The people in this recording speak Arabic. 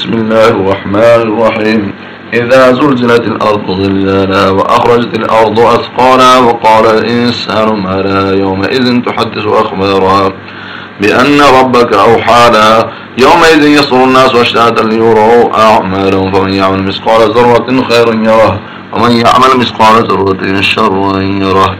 بسم الله الرحمن الرحيم. إذا زلزلت الأرض زلزالها وأخرجت الأرض أثقالها وقال الإنسان ما لها يومئذ تحدث أخبارها بأن ربك أوحى لها يومئذ يصر الناس أشتاتا ليروا أعمالهم. فمن يعمل مثقال ذرة خيرا يره. ومن يعمل مثقال ذرة شرا يره.